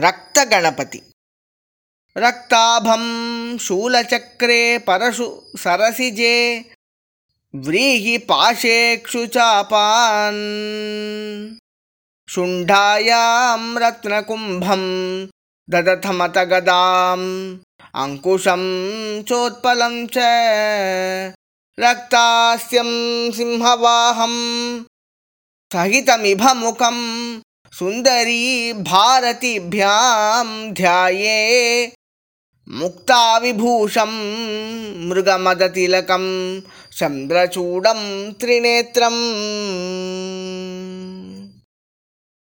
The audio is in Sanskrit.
रक्तगणपति। रक्ताभं शूलचक्रे परशु सरसिजे व्रीहिपाशेक्षुचापान् शुण्ढायां रत्नकुम्भं ददथमत गदाम् अङ्कुशं चोत्पलं च रक्तास्यं सिंहवाहं सहितमिभमुखं सुन्दरी भारतीभ्यां ध्याये मुक्ताविभूषं मृगमदतिलकं चन्द्रचूडं त्रिनेत्रम्